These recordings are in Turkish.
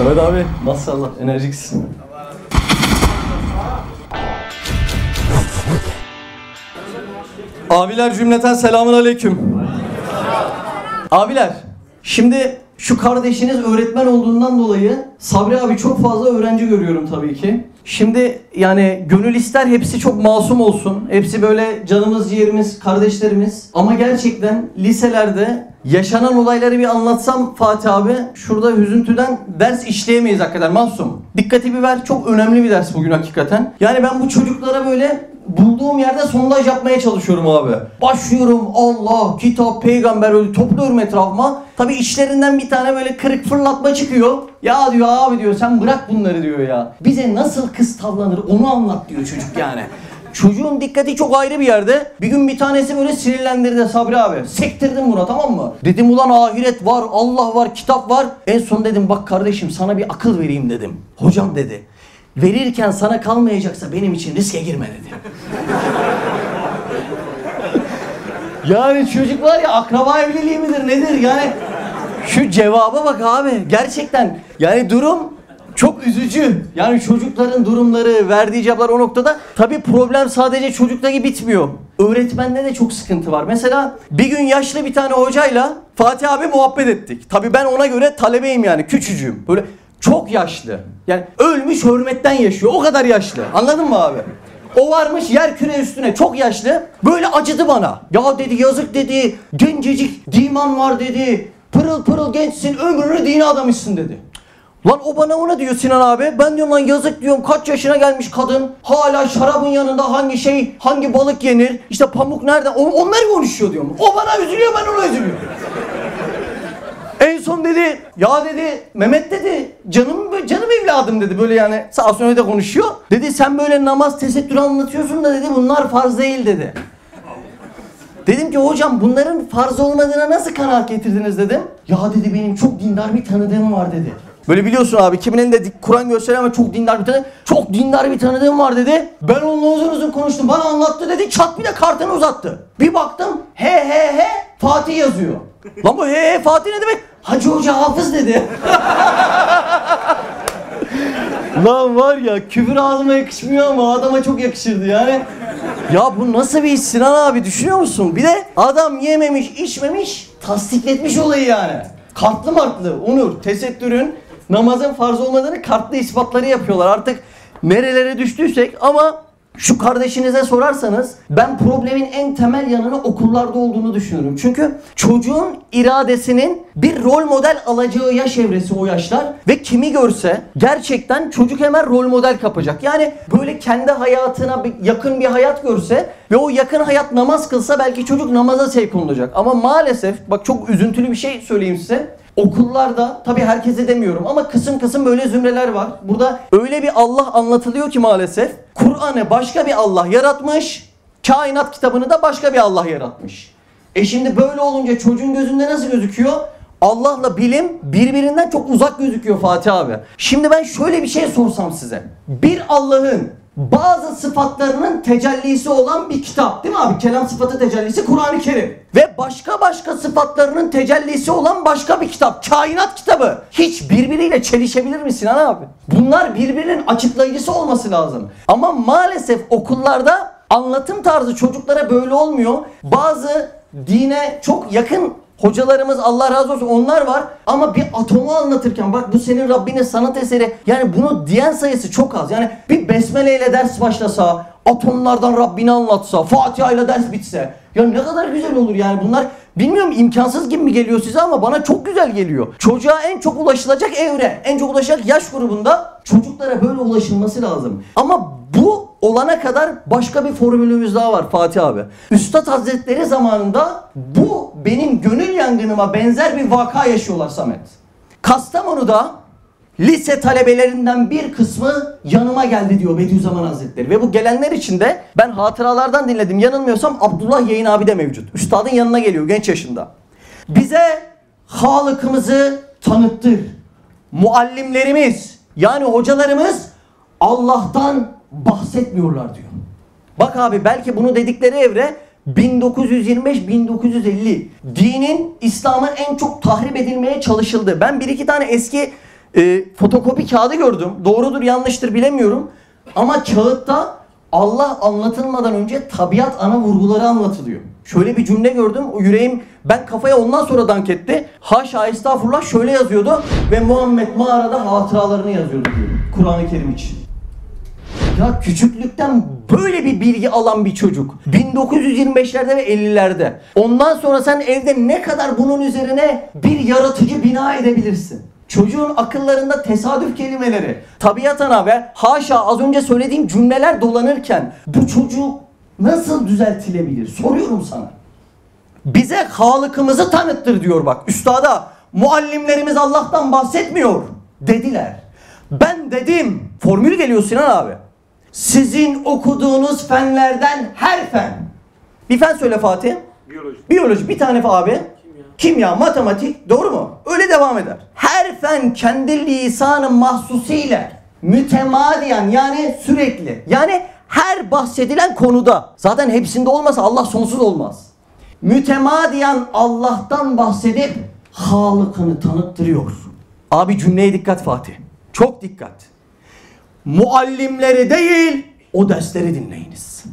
Samet abi maşallah enerjiksin. Abiler cümleten selamun aleyküm. Abiler şimdi şu kardeşiniz öğretmen olduğundan dolayı Sabri abi çok fazla öğrenci görüyorum tabii ki. Şimdi yani gönül ister hepsi çok masum olsun. Hepsi böyle canımız ciğerimiz, kardeşlerimiz. Ama gerçekten liselerde yaşanan olayları bir anlatsam Fatih abi şurada hüzüntüden ders işleyemeyiz hakikaten masum. Dikkati bir ver çok önemli bir ders bugün hakikaten. Yani ben bu çocuklara böyle bulduğum yerde sondaj yapmaya çalışıyorum abi. Başlıyorum Allah, kitap, peygamber öyle topluyorum etrafıma. Tabi içlerinden bir tane böyle kırık fırlatma çıkıyor. Ya diyor abi diyor sen bırak bunları diyor ya. Bize nasıl kız tavlanır onu anlat diyor çocuk yani. Çocuğun dikkati çok ayrı bir yerde. Bir gün bir tanesi böyle sinirlendirdi Sabri abi. Sektirdim buna tamam mı? Dedim ulan ahiret var, Allah var, kitap var. En son dedim bak kardeşim sana bir akıl vereyim dedim. Hocam dedi. Verirken sana kalmayacaksa benim için riske girme dedi. yani çocuk var ya akraba evliliği midir nedir yani şu cevaba bak abi gerçekten yani durum çok üzücü. Yani çocukların durumları, verdiği cevaplar o noktada. Tabi problem sadece çocuktaki bitmiyor. Öğretmende de çok sıkıntı var. Mesela bir gün yaşlı bir tane hocayla Fatih abi muhabbet ettik. Tabi ben ona göre talebeyim yani küçücüğüm. Böyle çok yaşlı. Yani ölmüş hürmetten yaşıyor. O kadar yaşlı. Anladın mı abi? O varmış yer küre üstüne çok yaşlı. Böyle acıdı bana. Ya dedi yazık dedi. Gencecik diman var dedi. Pırıl pırıl gençsin ömrünü dine adamışsın dedi. Lan o bana ona diyor Sinan abi. Ben diyorum lan yazık diyorum kaç yaşına gelmiş kadın. Hala şarabın yanında hangi şey, hangi balık yenir? İşte pamuk nerede? On, onları konuşuyor diyorum. O bana üzülüyor ben ona üzülüyorum. En son dedi ya dedi Mehmet dedi canım canım evladım dedi böyle yani sağ sonra da konuşuyor. Dedi sen böyle namaz tesettür anlatıyorsun da dedi bunlar farz değil dedi. Dedim ki hocam bunların farz olmadığına nasıl kanaat getirdiniz dedim. Ya dedi benim çok dindar bir tanıdığım var dedi. Böyle biliyorsun abi kimin elinde Kur'an gösteriyor ama çok dindar bir tanıdığım. Çok dindar bir tanıdığım var dedi. Ben onunla uzun uzun konuştum. Bana anlattı dedi. Çat bir de kartını uzattı. Bir baktım he he he Fatih yazıyor. Lan bu he he Fatih ne demek? Hacı Hoca Hafız dedi. Lan var ya küfür ağzıma yakışmıyor ama adama çok yakışırdı yani. Ya bu nasıl bir iş Sinan abi düşünüyor musun? Bir de adam yememiş içmemiş tasdikletmiş olayı yani. Kartlı martlı Onur tesettürün namazın farz olmadığını kartlı ispatları yapıyorlar. Artık nerelere düştüysek ama şu kardeşinize sorarsanız ben problemin en temel yanını okullarda olduğunu düşünüyorum. Çünkü çocuğun iradesinin bir rol model alacağı yaş evresi o yaşlar ve kimi görse gerçekten çocuk hemen rol model kapacak. Yani böyle kendi hayatına yakın bir hayat görse ve o yakın hayat namaz kılsa belki çocuk namaza sevk olacak. Ama maalesef bak çok üzüntülü bir şey söyleyeyim size. Okullarda tabi herkese demiyorum ama kısım kısım böyle zümreler var. Burada öyle bir Allah anlatılıyor ki maalesef. Kur'an'ı başka bir Allah yaratmış. Kainat kitabını da başka bir Allah yaratmış. E şimdi böyle olunca çocuğun gözünde nasıl gözüküyor? Allah'la bilim birbirinden çok uzak gözüküyor Fatih abi. Şimdi ben şöyle bir şey sorsam size. Bir Allah'ın bazı sıfatlarının tecellisi olan bir kitap değil mi abi? Kelam sıfatı tecellisi Kur'an-ı Kerim. Ve başka başka sıfatlarının tecellisi olan başka bir kitap. Kainat kitabı. Hiç birbiriyle çelişebilir mi Sinan abi? Bunlar birbirinin açıklayıcısı olması lazım. Ama maalesef okullarda anlatım tarzı çocuklara böyle olmuyor. Bazı dine çok yakın Hocalarımız Allah razı olsun onlar var ama bir atomu anlatırken bak bu senin Rabbinin sanat eseri yani bunu diyen sayısı çok az. Yani bir besmele ile ders başlasa, atomlardan Rabbini anlatsa, Fatiha ile ders bitse ya ne kadar güzel olur yani bunlar bilmiyorum imkansız gibi mi geliyor size ama bana çok güzel geliyor. Çocuğa en çok ulaşılacak evre, en çok ulaşacak yaş grubunda çocuklara böyle ulaşılması lazım. Ama bu olana kadar başka bir formülümüz daha var Fatih abi. Üstad Hazretleri zamanında bu benim gönül yangınıma benzer bir vaka yaşıyorlar Samet. Kastamonu'da lise talebelerinden bir kısmı yanıma geldi diyor Bediüzzaman Hazretleri. Ve bu gelenler için de ben hatıralardan dinledim. Yanılmıyorsam Abdullah Yayın abi de mevcut. Üstadın yanına geliyor genç yaşında. Bize Halık'ımızı tanıttır. Muallimlerimiz yani hocalarımız Allah'tan bahsetmiyorlar diyor. Bak abi belki bunu dedikleri evre 1925-1950 dinin İslam'ın en çok tahrip edilmeye çalışıldığı. Ben bir iki tane eski e, fotokopi kağıdı gördüm. Doğrudur yanlıştır bilemiyorum. Ama kağıtta Allah anlatılmadan önce tabiat ana vurguları anlatılıyor. Şöyle bir cümle gördüm. O yüreğim ben kafaya ondan sonra dank etti. Haşa estağfurullah şöyle yazıyordu. Ve Muhammed mağarada hatıralarını yazıyordu diyor. Kur'an-ı Kerim için. Ya küçüklükten böyle bir bilgi alan bir çocuk. 1925'lerde ve 50'lerde. Ondan sonra sen evde ne kadar bunun üzerine bir yaratıcı bina edebilirsin? Çocuğun akıllarında tesadüf kelimeleri, tabiat ana ve haşa az önce söylediğim cümleler dolanırken bu çocuk nasıl düzeltilebilir? Soruyorum sana. Bize Halık'ımızı tanıttır diyor bak. Üstada muallimlerimiz Allah'tan bahsetmiyor dediler. Ben dedim. Formül geliyor Sinan abi. Sizin okuduğunuz fenlerden her fen. Bir fen söyle Fatih. Biyoloji. Biyoloji bir tane abi. Kimya. matematik. Doğru mu? Öyle devam eder. Her fen kendi lisanı mahsusiyle mütemadiyen yani sürekli. Yani her bahsedilen konuda. Zaten hepsinde olmasa Allah sonsuz olmaz. Mütemadiyen Allah'tan bahsedip Halık'ını tanıttırıyor. Abi cümleye dikkat Fatih. Çok dikkat. Muallimleri değil, o dersleri dinleyiniz.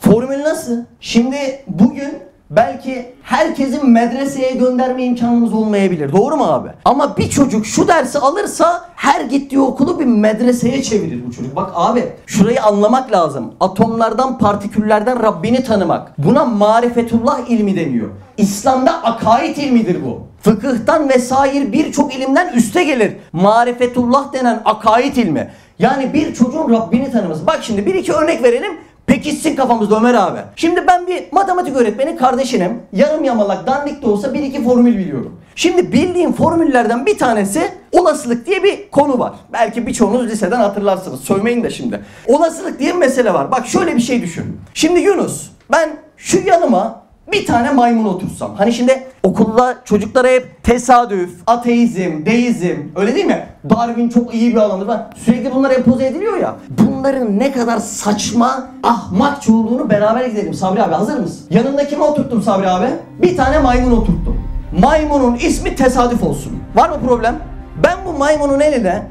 Formül nasıl? Şimdi bugün belki herkesin medreseye gönderme imkanımız olmayabilir. Doğru mu abi? Ama bir çocuk şu dersi alırsa her gittiği okulu bir medreseye çevirir bu çocuk. Bak abi şurayı anlamak lazım. Atomlardan, partiküllerden Rabbini tanımak. Buna marifetullah ilmi deniyor. İslam'da akaid ilmidir bu. Fıkıhtan vesaire birçok ilimden üste gelir. Marifetullah denen akaid ilmi. Yani bir çocuğun Rabbini tanıması. Bak şimdi bir iki örnek verelim. Pekişsin kafamızda Ömer abi. Şimdi ben bir matematik öğretmeni kardeşinim. Yarım yamalak dandik de olsa bir iki formül biliyorum. Şimdi bildiğim formüllerden bir tanesi olasılık diye bir konu var. Belki birçoğunuz liseden hatırlarsınız. Söylemeyin de şimdi. Olasılık diye bir mesele var. Bak şöyle bir şey düşün. Şimdi Yunus ben şu yanıma bir tane maymun otursam. Hani şimdi okulda çocuklara hep tesadüf, ateizm, deizm öyle değil mi? Darwin çok iyi bir adamdır. Ben sürekli bunlar empoze ediliyor ya. Bunların ne kadar saçma, ahmakça olduğunu beraber gidelim. Sabri abi hazır mısın? Yanında kimi oturttum Sabri abi? Bir tane maymun oturttum. Maymunun ismi tesadüf olsun. Var mı problem? Ben bu maymunun eline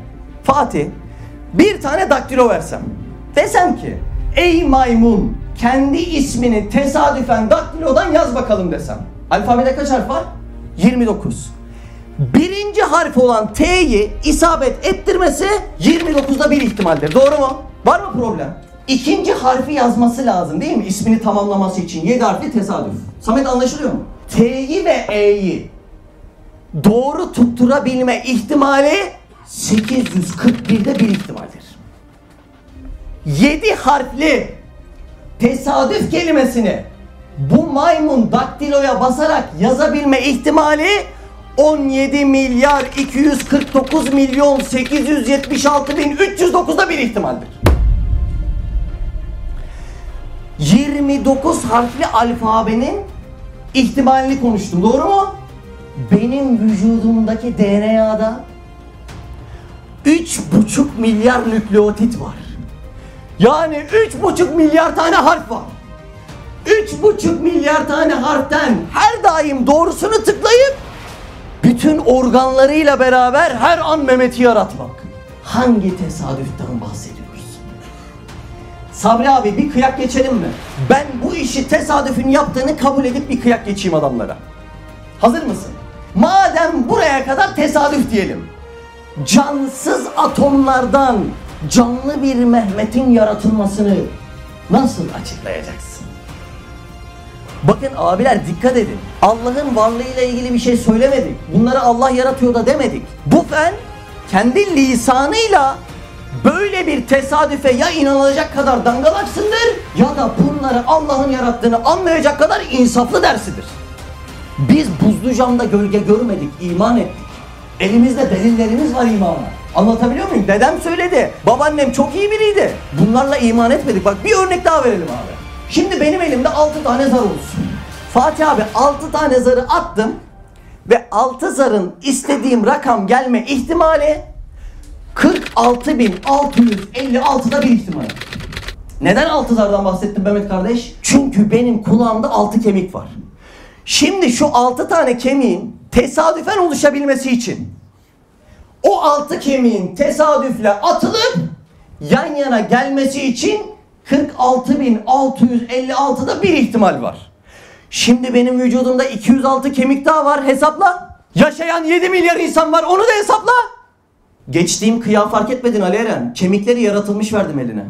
Fatih bir tane daktilo versem. Desem ki ey maymun kendi ismini tesadüfen daktilodan yaz bakalım desem. Alfabede kaç harf var? 29. Birinci harf olan T'yi isabet ettirmesi 29'da bir ihtimaldir. Doğru mu? Var mı problem? İkinci harfi yazması lazım değil mi? İsmini tamamlaması için. 7 harfli tesadüf. Samet anlaşılıyor mu? T'yi ve E'yi doğru tutturabilme ihtimali 841'de bir ihtimaldir. 7 harfli tesadüf kelimesini bu maymun daktiloya basarak yazabilme ihtimali 17 milyar 249 milyon 876 bin 309'da bir ihtimaldir. 29 harfli alfabenin ihtimalini konuştum. Doğru mu? Benim vücudumdaki DNA'da 3,5 milyar nükleotit var. Yani 3,5 milyar tane harf var. 3,5 milyar tane harften her daim doğrusunu tıklayıp bütün organlarıyla beraber her an Mehmet'i yaratmak. Hangi tesadüften bahsediyoruz? Sabri abi bir kıyak geçelim mi? Ben bu işi tesadüfün yaptığını kabul edip bir kıyak geçeyim adamlara. Hazır mısın? Madem buraya kadar tesadüf diyelim. Cansız atomlardan canlı bir Mehmet'in yaratılmasını nasıl açıklayacaksın? Bakın abiler dikkat edin. Allah'ın varlığıyla ilgili bir şey söylemedik. Bunları Allah yaratıyor da demedik. Bu fen kendi lisanıyla böyle bir tesadüfe ya inanılacak kadar dangalaksındır ya da bunları Allah'ın yarattığını anlayacak kadar insaflı dersidir. Biz buzlu camda gölge görmedik, iman ettik. Elimizde delillerimiz var imana. Anlatabiliyor muyum? Dedem söyledi. Babaannem çok iyi biriydi. Bunlarla iman etmedik. Bak bir örnek daha verelim abi. Şimdi benim elimde 6 tane zar olsun. Fatih abi 6 tane zarı attım ve 6 zarın istediğim rakam gelme ihtimali 46.656'da bir ihtimal. Neden 6 zardan bahsettim Mehmet kardeş? Çünkü benim kulağımda 6 kemik var. Şimdi şu 6 tane kemiğin tesadüfen oluşabilmesi için o altı kemiğin tesadüfle atılıp yan yana gelmesi için 46.656'da bir ihtimal var. Şimdi benim vücudumda 206 kemik daha var hesapla. Yaşayan 7 milyar insan var onu da hesapla. Geçtiğim kıya fark etmedin Ali Eren. Kemikleri yaratılmış verdim eline.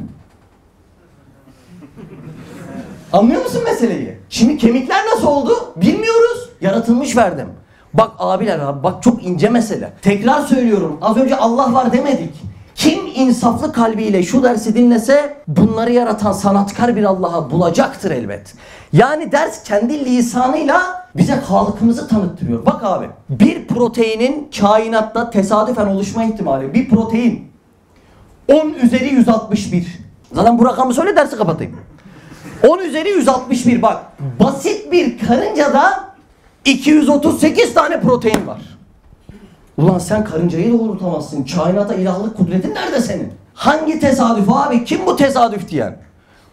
Anlıyor musun meseleyi? Şimdi kemikler nasıl oldu? Bilmiyoruz. Yaratılmış verdim. Bak abiler abi bak çok ince mesele. Tekrar söylüyorum. Az önce Allah var demedik. Kim insaflı kalbiyle şu dersi dinlese bunları yaratan sanatkar bir Allah'a bulacaktır elbet. Yani ders kendi lisanıyla bize halkımızı tanıttırıyor. Bak abi bir proteinin kainatta tesadüfen oluşma ihtimali bir protein 10 üzeri 161. Zaten bu rakamı söyle dersi kapatayım. 10 üzeri 161 bak. Basit bir karıncada 238 tane protein var. Ulan sen karıncayı doğrultamazsın. Kainata ilahlık kudretin nerede senin? Hangi tesadüf abi? Kim bu tesadüf diyen?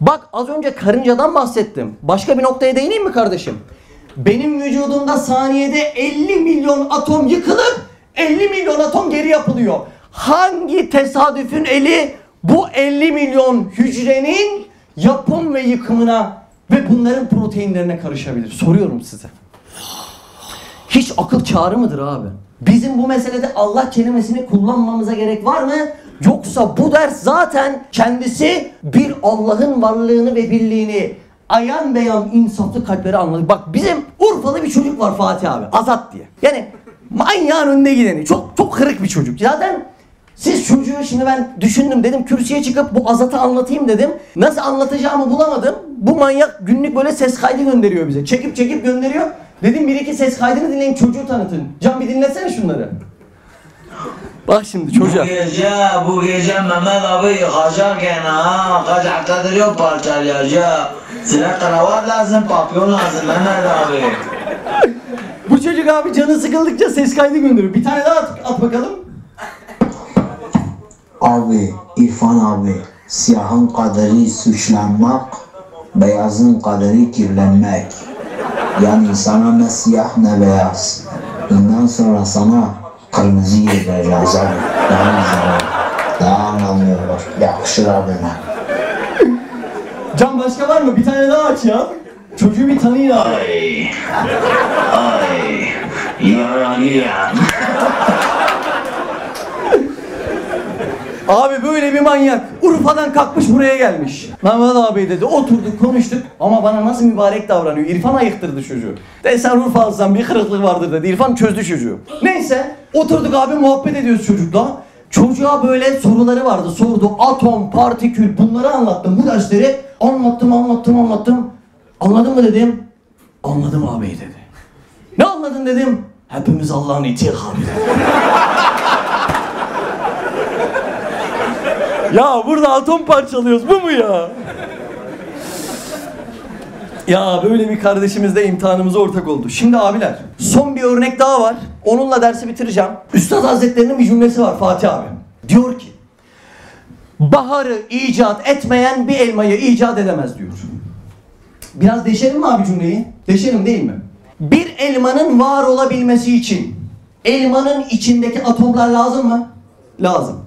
Bak az önce karıncadan bahsettim. Başka bir noktaya değineyim mi kardeşim? Benim vücudumda saniyede 50 milyon atom yıkılıp 50 milyon atom geri yapılıyor. Hangi tesadüfün eli bu 50 milyon hücrenin yapım ve yıkımına ve bunların proteinlerine karışabilir? Soruyorum size. Hiç akıl çağrı mıdır abi? Bizim bu meselede Allah kelimesini kullanmamıza gerek var mı? Yoksa bu ders zaten kendisi bir Allah'ın varlığını ve birliğini ayan beyan insaflı kalpleri anladık. Bak bizim Urfalı bir çocuk var Fatih abi. Azat diye. Yani manyağın önünde gideni. Çok çok kırık bir çocuk. Zaten siz çocuğu şimdi ben düşündüm dedim kürsüye çıkıp bu Azat'ı anlatayım dedim. Nasıl anlatacağımı bulamadım. Bu manyak günlük böyle ses kaydı gönderiyor bize. Çekip çekip gönderiyor. Dedim bir iki ses kaydını dinleyin çocuğu tanıtın. Can bir dinlesene şunları. Bak şimdi çocuğa. Bu gece, bu gece Mehmet abi yani ha. Kaç haftadır yok parçalayacak. Size kravat lazım, papyon lazım Mehmet abi. Bu çocuk abi canı sıkıldıkça ses kaydı gönderiyor. Bir tane daha at, at bakalım. Abi, İrfan abi, siyahın kaderi suçlanmak, beyazın kaderi kirlenmek. Yani sana ne siyah ne beyaz. Bundan sonra sana kırmızı yedireceğiz abi. Daha güzel olur. Daha anlamlı olur. Yakışır abime. Can başka var mı? Bir tane daha aç ya. Çocuğu bir tanıyın abi. Ay, ay, yaralıyam. Abi böyle bir manyak. Urfa'dan kalkmış buraya gelmiş. Mehmet abi dedi oturduk konuştuk ama bana nasıl mübarek davranıyor. İrfan ayıktırdı çocuğu. De sen Urfalısın bir kırıklık vardır dedi. İrfan çözdü çocuğu. Neyse oturduk abi muhabbet ediyoruz çocukla. Çocuğa böyle soruları vardı. Sordu atom, partikül bunları anlattım. Bu dersleri anlattım anlattım anlattım. Anladın mı dedim. Anladım abi dedi. Ne anladın dedim. Hepimiz Allah'ın itiği abi dedi. Ya burada atom parçalıyoruz bu mu ya? Ya böyle bir kardeşimiz de imtihanımıza ortak oldu. Şimdi abiler son bir örnek daha var. Onunla dersi bitireceğim. Üstad Hazretleri'nin bir cümlesi var Fatih abi. Diyor ki Baharı icat etmeyen bir elmayı icat edemez diyor. Biraz deşelim mi abi cümleyi? Deşelim değil mi? Bir elmanın var olabilmesi için elmanın içindeki atomlar lazım mı? Lazım.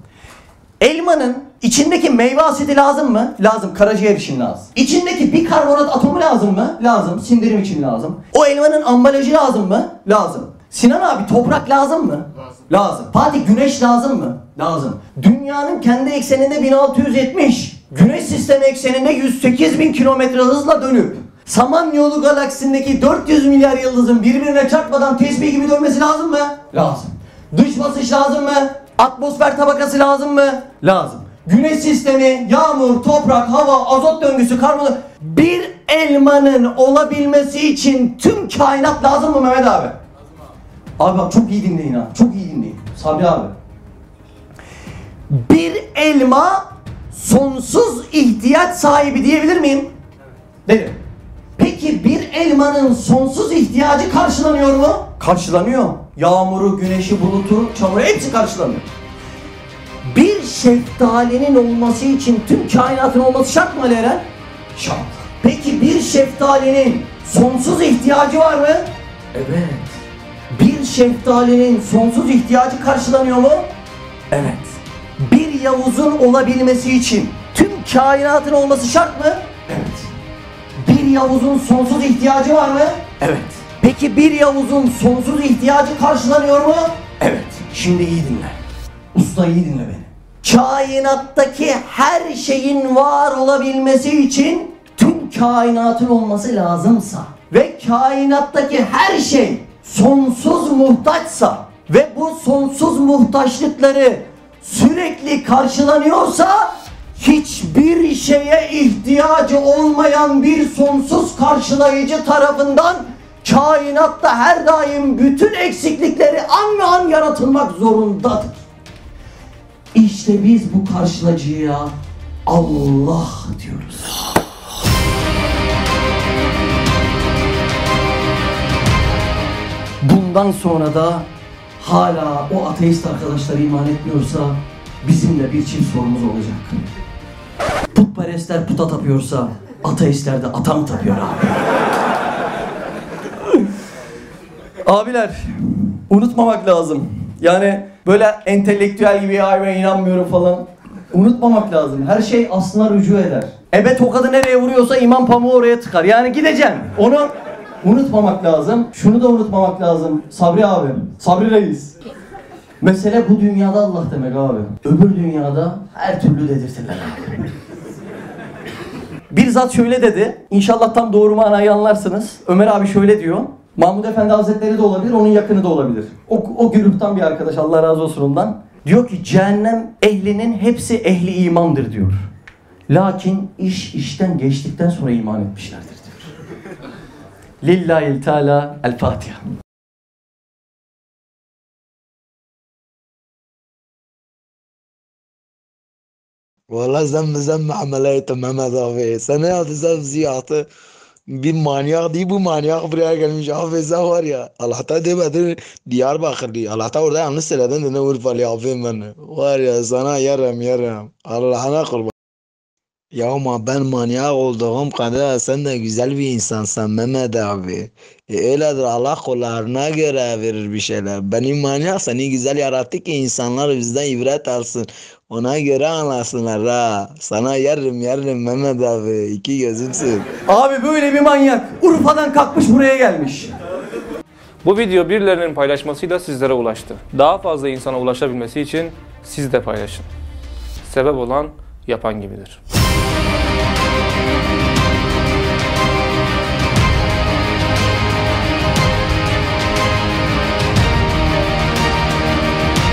Elmanın içindeki meyve asidi lazım mı? Lazım. Karaciğer için lazım. İçindeki bikarbonat atomu lazım mı? Lazım. Sindirim için lazım. O elmanın ambalajı lazım mı? Lazım. Sinan abi toprak lazım mı? Lazım. Lazım. Fatih güneş lazım mı? Lazım. Dünyanın kendi ekseninde 1670, güneş sistemi ekseninde 108 bin kilometre hızla dönüp Samanyolu galaksisindeki 400 milyar yıldızın birbirine çarpmadan tesbih gibi dönmesi lazım mı? Lazım. Dış basış lazım mı? Atmosfer tabakası lazım mı? Lazım. Güneş sistemi, yağmur, toprak, hava, azot döngüsü, karbon... Bir elmanın olabilmesi için tüm kainat lazım mı Mehmet abi? Abi bak çok iyi dinleyin ha. Çok iyi dinleyin. Sabri abi. Bir elma sonsuz ihtiyaç sahibi diyebilir miyim? Derim. Peki bir elmanın sonsuz ihtiyacı karşılanıyor mu? Karşılanıyor. Yağmuru, güneşi, bulutu, çamuru hepsi karşılanıyor. Şeftalinin olması için tüm kainatın olması şart mı Ali Eren? Şart. Peki bir şeftalinin sonsuz ihtiyacı var mı? Evet. Bir şeftalinin sonsuz ihtiyacı karşılanıyor mu? Evet. Bir Yavuz'un olabilmesi için tüm kainatın olması şart mı? Evet. Bir Yavuz'un sonsuz ihtiyacı var mı? Evet. Peki bir Yavuz'un sonsuz ihtiyacı karşılanıyor mu? Evet. Şimdi iyi dinle. Usta iyi dinle beni. Kainattaki her şeyin var olabilmesi için tüm kainatın olması lazımsa ve kainattaki her şey sonsuz muhtaçsa ve bu sonsuz muhtaçlıkları sürekli karşılanıyorsa hiçbir şeye ihtiyacı olmayan bir sonsuz karşılayıcı tarafından kainatta her daim bütün eksiklikleri an ve an yaratılmak zorundadır. İşte biz bu karşılacıya Allah diyoruz. Bundan sonra da hala o ateist arkadaşlar iman etmiyorsa bizimle bir çift sorumuz olacak. Putperestler puta tapıyorsa ateistler de ata mı tapıyor abi? Abiler unutmamak lazım. Yani böyle entelektüel gibi ben inanmıyorum falan. Unutmamak lazım. Her şey aslına rücu eder. Ebe tokadı nereye vuruyorsa imam pamuğu oraya tıkar. Yani gideceğim. Onu unutmamak lazım. Şunu da unutmamak lazım. Sabri abi. Sabri reis. Mesele bu dünyada Allah demek abi. Öbür dünyada her türlü dedirtirler abi. Bir zat şöyle dedi. İnşallah tam doğru manayı anlarsınız. Ömer abi şöyle diyor. Mahmud Efendi Hazretleri de olabilir, onun yakını da olabilir. O, o gruptan bir arkadaş, Allah razı olsun ondan. Diyor ki cehennem ehlinin hepsi ehli imandır diyor. Lakin iş işten geçtikten sonra iman etmişlerdir diyor. Lillahi Teala El Fatiha. Valla zemme zemme ameliyatı Mehmet abi. Sen ne yaptın ziyatı? Bir manyak değil bu manyak buraya gelmiş. Sen var ya Allah'ta demedin Diyarbakırlı Allah'ta orada yanlış söyledin de ne Urfalı. Abi ben var ya sana yarım yarım. Allah'ına kurban ya ama ben manyak olduğum kadar sen de güzel bir insansın Mehmet abi e, öyledir Allah kullarına göre verir bir şeyler benim manyak seni güzel yarattı ki insanlar bizden ibret alsın ona göre anlasınlar ha sana yarım yarım Mehmet abi iki gözümsün Abi böyle bir manyak Urfa'dan kalkmış buraya gelmiş. Bu video birilerinin paylaşmasıyla sizlere ulaştı. Daha fazla insana ulaşabilmesi için siz de paylaşın. Sebep olan yapan gibidir.